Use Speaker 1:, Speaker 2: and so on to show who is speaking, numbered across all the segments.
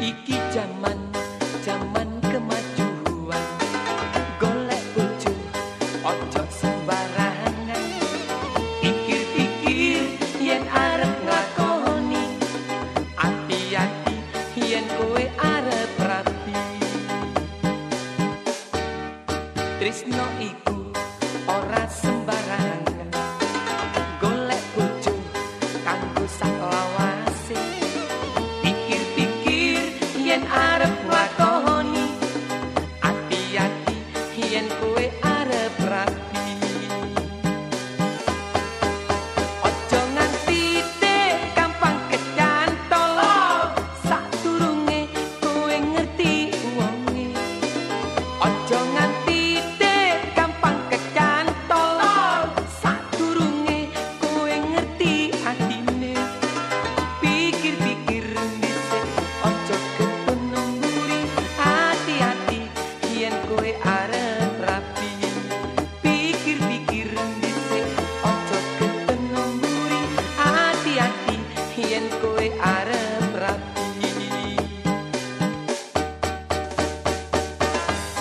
Speaker 1: iki zaman zaman kemajuan. Golek bojo ojo sembarangan. Pikir-pikir yen arep nglakoni. Ati-ati yen kowe arep rapi. Trisno iku ora sembarangan. and.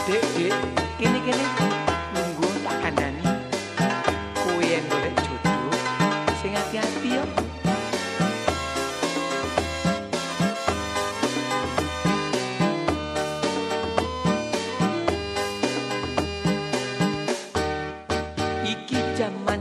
Speaker 1: Dek, dek, kini kini nunggu tak kandani. Kue yang boleh jodoh, sing hati-hati yo. Iki zaman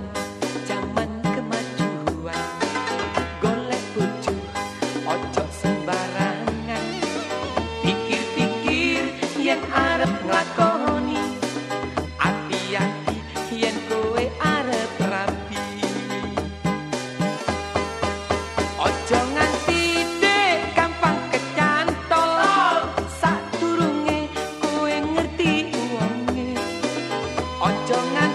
Speaker 1: Ojo know.